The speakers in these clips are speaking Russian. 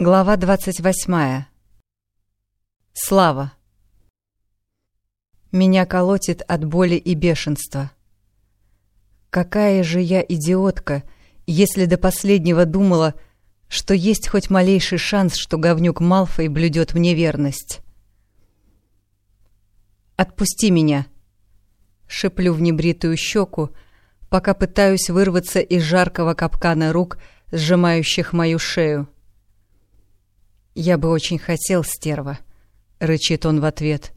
Глава 28. Слава. Меня колотит от боли и бешенства. Какая же я идиотка, если до последнего думала, что есть хоть малейший шанс, что говнюк Малфой блюдет мне верность. «Отпусти меня!» — шеплю в небритую щеку, пока пытаюсь вырваться из жаркого капкана рук, сжимающих мою шею. «Я бы очень хотел, стерва», — рычит он в ответ.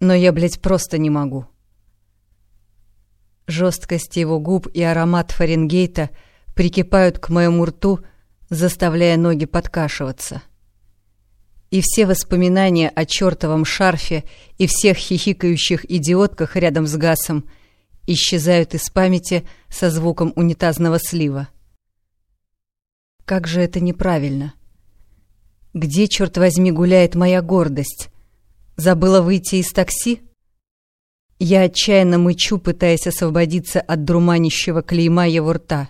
«Но я, блядь, просто не могу». Жесткость его губ и аромат Фаренгейта прикипают к моему рту, заставляя ноги подкашиваться. И все воспоминания о чертовом шарфе и всех хихикающих идиотках рядом с Гасом исчезают из памяти со звуком унитазного слива. Как же это неправильно — где, черт возьми, гуляет моя гордость? Забыла выйти из такси? Я отчаянно мычу, пытаясь освободиться от друманищего клейма его рта.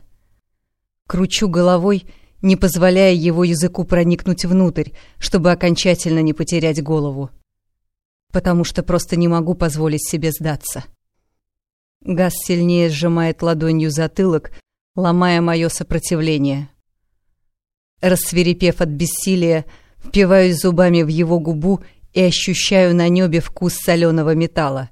Кручу головой, не позволяя его языку проникнуть внутрь, чтобы окончательно не потерять голову. Потому что просто не могу позволить себе сдаться. Газ сильнее сжимает ладонью затылок, ломая мое сопротивление. Рассверепев от бессилия, впиваюсь зубами в его губу и ощущаю на небе вкус соленого металла.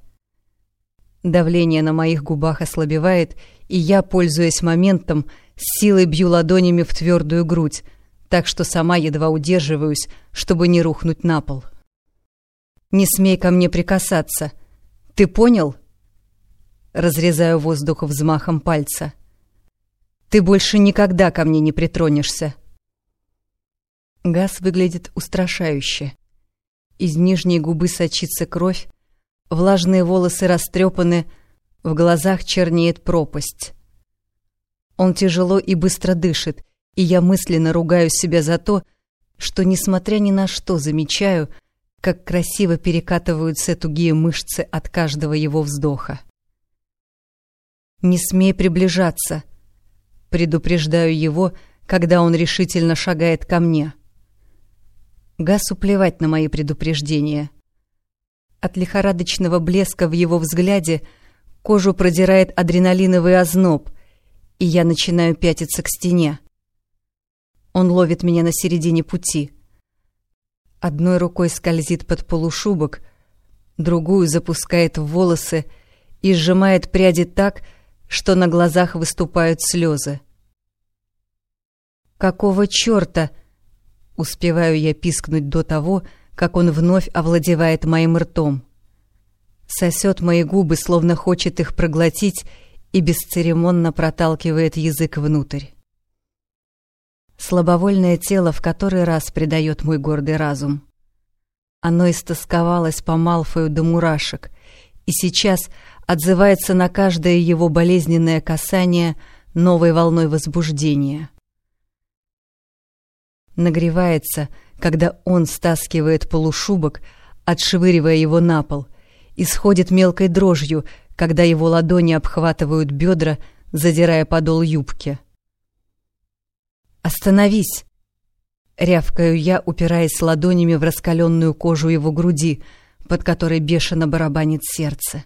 Давление на моих губах ослабевает, и я, пользуясь моментом, с силой бью ладонями в твердую грудь, так что сама едва удерживаюсь, чтобы не рухнуть на пол. «Не смей ко мне прикасаться. Ты понял?» Разрезаю воздух взмахом пальца. «Ты больше никогда ко мне не притронешься». Газ выглядит устрашающе. Из нижней губы сочится кровь, влажные волосы растрепаны, в глазах чернеет пропасть. Он тяжело и быстро дышит, и я мысленно ругаю себя за то, что, несмотря ни на что, замечаю, как красиво перекатываются тугие мышцы от каждого его вздоха. «Не смей приближаться», — предупреждаю его, когда он решительно шагает ко мне. Гасу плевать на мои предупреждения. От лихорадочного блеска в его взгляде кожу продирает адреналиновый озноб, и я начинаю пятиться к стене. Он ловит меня на середине пути. Одной рукой скользит под полушубок, другую запускает в волосы и сжимает пряди так, что на глазах выступают слезы. «Какого черта?» Успеваю я пискнуть до того, как он вновь овладевает моим ртом. Сосет мои губы, словно хочет их проглотить, и бесцеремонно проталкивает язык внутрь. Слабовольное тело в который раз предает мой гордый разум. Оно истосковалось по Малфою до мурашек, и сейчас отзывается на каждое его болезненное касание новой волной возбуждения нагревается, когда он стаскивает полушубок, отшвыривая его на пол, и сходит мелкой дрожью, когда его ладони обхватывают бедра, задирая подол юбки. «Остановись!» — рявкаю я, упираясь ладонями в раскаленную кожу его груди, под которой бешено барабанит сердце.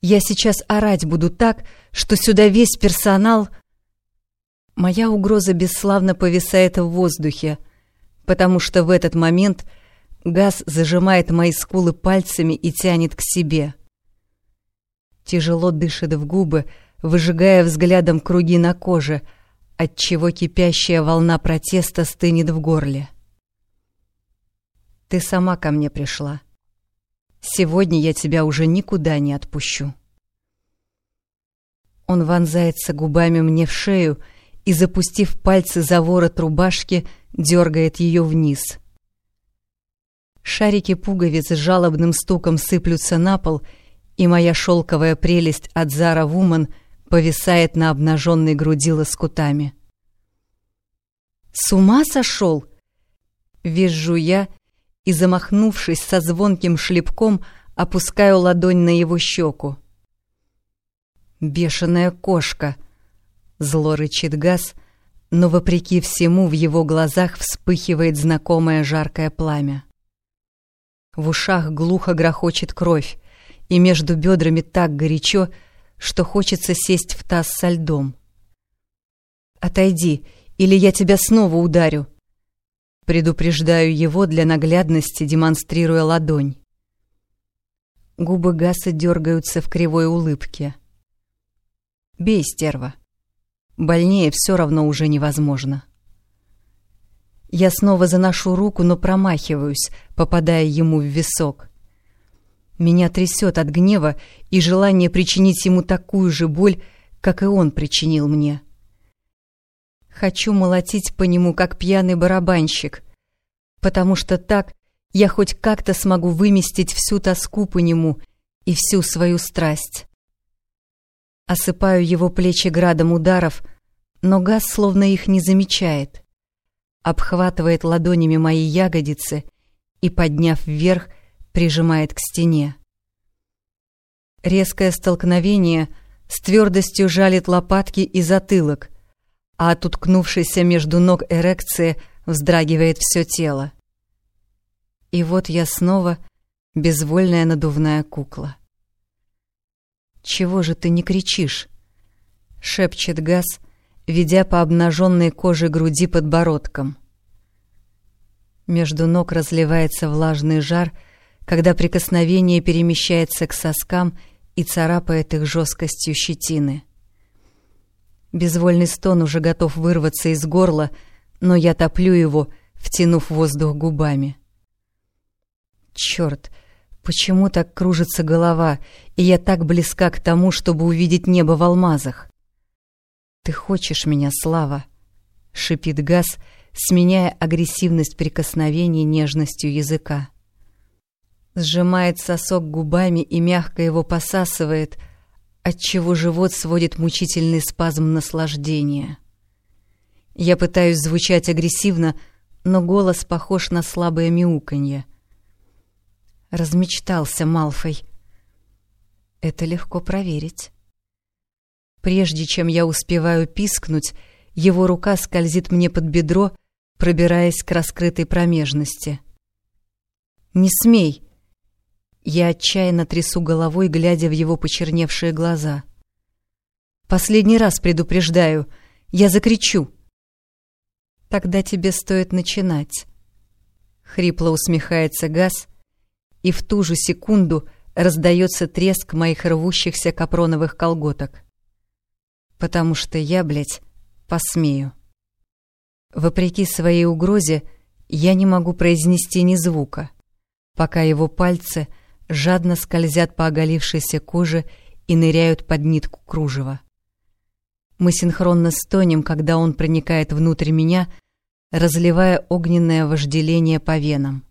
«Я сейчас орать буду так, что сюда весь персонал...» Моя угроза бесславно повисает в воздухе, потому что в этот момент газ зажимает мои скулы пальцами и тянет к себе. Тяжело дышит в губы, выжигая взглядом круги на коже, отчего кипящая волна протеста стынет в горле. Ты сама ко мне пришла. Сегодня я тебя уже никуда не отпущу. Он вонзается губами мне в шею, и, запустив пальцы за ворот рубашки, дергает ее вниз. Шарики пуговиц с жалобным стуком сыплются на пол, и моя шелковая прелесть от Зара Вуман повисает на обнаженной груди лоскутами. «С ума сошел?» Визжу я и, замахнувшись со звонким шлепком, опускаю ладонь на его щеку. «Бешеная кошка!» Зло рычит газ, но вопреки всему в его глазах вспыхивает знакомое жаркое пламя. В ушах глухо грохочет кровь, и между бедрами так горячо, что хочется сесть в таз со льдом. «Отойди, или я тебя снова ударю!» Предупреждаю его для наглядности, демонстрируя ладонь. Губы Гаса дергаются в кривой улыбке. «Бей, стерва!» Больнее все равно уже невозможно. Я снова заношу руку, но промахиваюсь, попадая ему в висок. Меня трясет от гнева и желания причинить ему такую же боль, как и он причинил мне. Хочу молотить по нему, как пьяный барабанщик, потому что так я хоть как-то смогу выместить всю тоску по нему и всю свою страсть. Осыпаю его плечи градом ударов, но газ словно их не замечает. Обхватывает ладонями мои ягодицы и, подняв вверх, прижимает к стене. Резкое столкновение с твердостью жалит лопатки и затылок, а от уткнувшейся между ног эрекции вздрагивает все тело. И вот я снова безвольная надувная кукла. «Чего же ты не кричишь?» — шепчет Газ, ведя по обнаженной коже груди подбородком. Между ног разливается влажный жар, когда прикосновение перемещается к соскам и царапает их жесткостью щетины. Безвольный стон уже готов вырваться из горла, но я топлю его, втянув воздух губами. Черт, почему так кружится голова, и я так близка к тому, чтобы увидеть небо в алмазах? «Ты хочешь меня, Слава?» — шипит Газ, сменяя агрессивность прикосновений нежностью языка. Сжимает сосок губами и мягко его посасывает, отчего живот сводит мучительный спазм наслаждения. Я пытаюсь звучать агрессивно, но голос похож на слабое мяуканье. Размечтался Малфой. Это легко проверить. Прежде чем я успеваю пискнуть, его рука скользит мне под бедро, пробираясь к раскрытой промежности. «Не смей!» Я отчаянно трясу головой, глядя в его почерневшие глаза. «Последний раз предупреждаю, я закричу!» «Тогда тебе стоит начинать!» Хрипло усмехается Газ, и в ту же секунду раздается треск моих рвущихся капроновых колготок потому что я, блядь, посмею. Вопреки своей угрозе, я не могу произнести ни звука, пока его пальцы жадно скользят по оголившейся коже и ныряют под нитку кружева. Мы синхронно стонем, когда он проникает внутрь меня, разливая огненное вожделение по венам.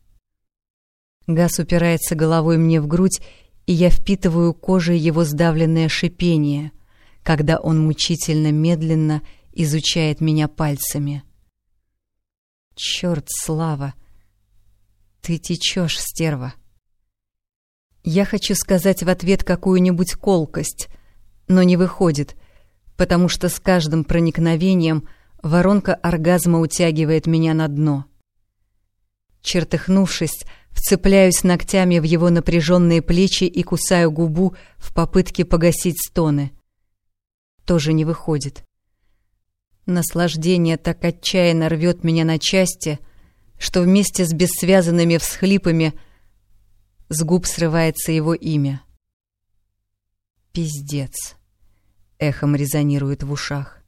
Газ упирается головой мне в грудь, и я впитываю кожей его сдавленное шипение — когда он мучительно медленно изучает меня пальцами. Черт, Слава! Ты течешь, стерва! Я хочу сказать в ответ какую-нибудь колкость, но не выходит, потому что с каждым проникновением воронка оргазма утягивает меня на дно. Чертыхнувшись, вцепляюсь ногтями в его напряженные плечи и кусаю губу в попытке погасить стоны — тоже не выходит. Наслаждение так отчаянно рвет меня на части, что вместе с бессвязанными всхлипами с губ срывается его имя. «Пиздец», — эхом резонирует в ушах.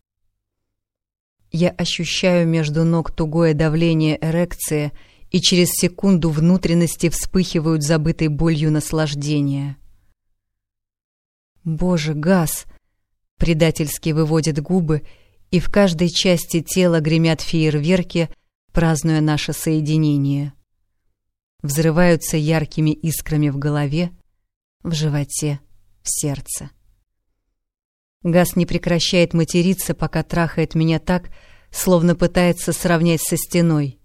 Я ощущаю между ног тугое давление эрекции, и через секунду внутренности вспыхивают забытой болью наслаждения. «Боже, газ!» предательски выводит губы, и в каждой части тела гремят фейерверки, празднуя наше соединение. Взрываются яркими искрами в голове, в животе, в сердце. Газ не прекращает материться, пока трахает меня так, словно пытается сравнять со стеной.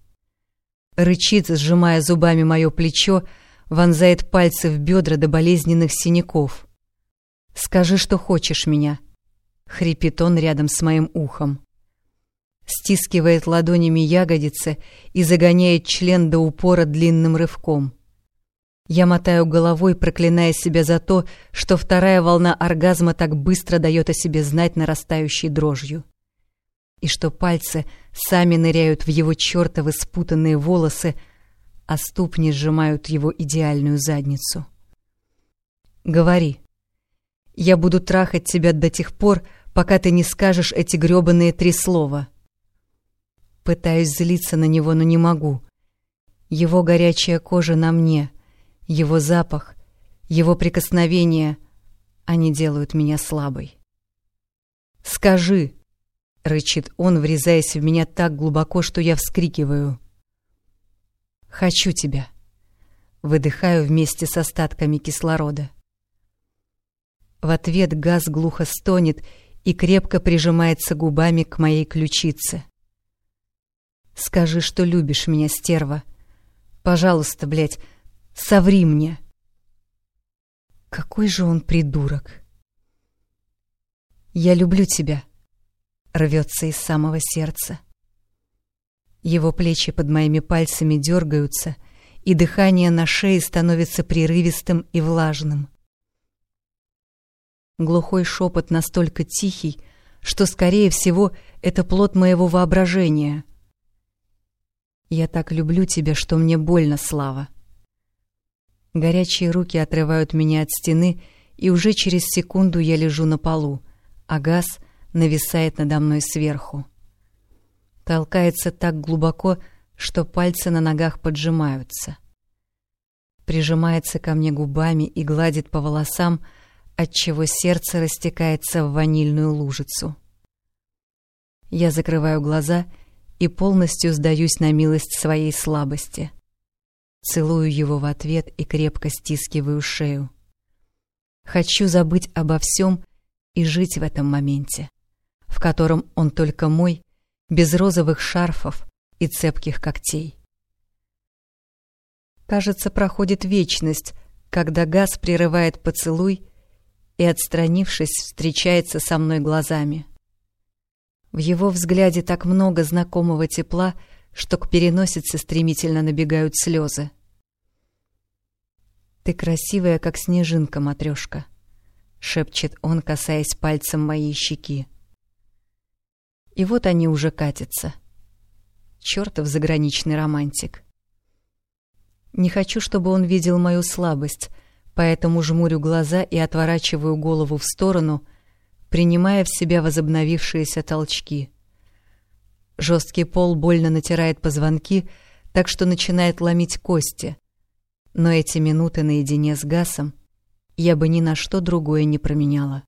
Рычит, сжимая зубами мое плечо, вонзает пальцы в бедра до болезненных синяков. «Скажи, что хочешь меня», — хрипит он рядом с моим ухом. стискивает ладонями ягодицы и загоняет член до упора длинным рывком. Я мотаю головой, проклиная себя за то, что вторая волна оргазма так быстро дает о себе знать нарастающей дрожью. И что пальцы сами ныряют в его чертовы спутанные волосы, а ступни сжимают его идеальную задницу. «Говори. Я буду трахать тебя до тех пор, пока ты не скажешь эти грёбаные три слова». Пытаюсь злиться на него, но не могу. Его горячая кожа на мне, его запах, его прикосновения, они делают меня слабой. «Скажи!» — рычит он, врезаясь в меня так глубоко, что я вскрикиваю. «Хочу тебя!» Выдыхаю вместе с остатками кислорода. В ответ газ глухо стонет и крепко прижимается губами к моей ключице. Скажи, что любишь меня, стерва. Пожалуйста, блядь, соври мне. Какой же он придурок. Я люблю тебя. Рвется из самого сердца. Его плечи под моими пальцами дергаются, и дыхание на шее становится прерывистым и влажным. Глухой шепот настолько тихий, что, скорее всего, это плод моего воображения. Я так люблю тебя, что мне больно, Слава. Горячие руки отрывают меня от стены, и уже через секунду я лежу на полу, а газ нависает надо мной сверху. Толкается так глубоко, что пальцы на ногах поджимаются. Прижимается ко мне губами и гладит по волосам, отчего сердце растекается в ванильную лужицу. Я закрываю глаза и полностью сдаюсь на милость своей слабости. Целую его в ответ и крепко стискиваю шею. Хочу забыть обо всем и жить в этом моменте, в котором он только мой, без розовых шарфов и цепких когтей. Кажется, проходит вечность, когда газ прерывает поцелуй и, отстранившись, встречается со мной глазами. В его взгляде так много знакомого тепла, что к переносице стремительно набегают слезы. «Ты красивая, как снежинка, матрешка», — шепчет он, касаясь пальцем моей щеки. И вот они уже катятся. Чёртов заграничный романтик. Не хочу, чтобы он видел мою слабость, поэтому жмурю глаза и отворачиваю голову в сторону — принимая в себя возобновившиеся толчки. Жесткий пол больно натирает позвонки, так что начинает ломить кости. Но эти минуты наедине с Гасом я бы ни на что другое не променяла.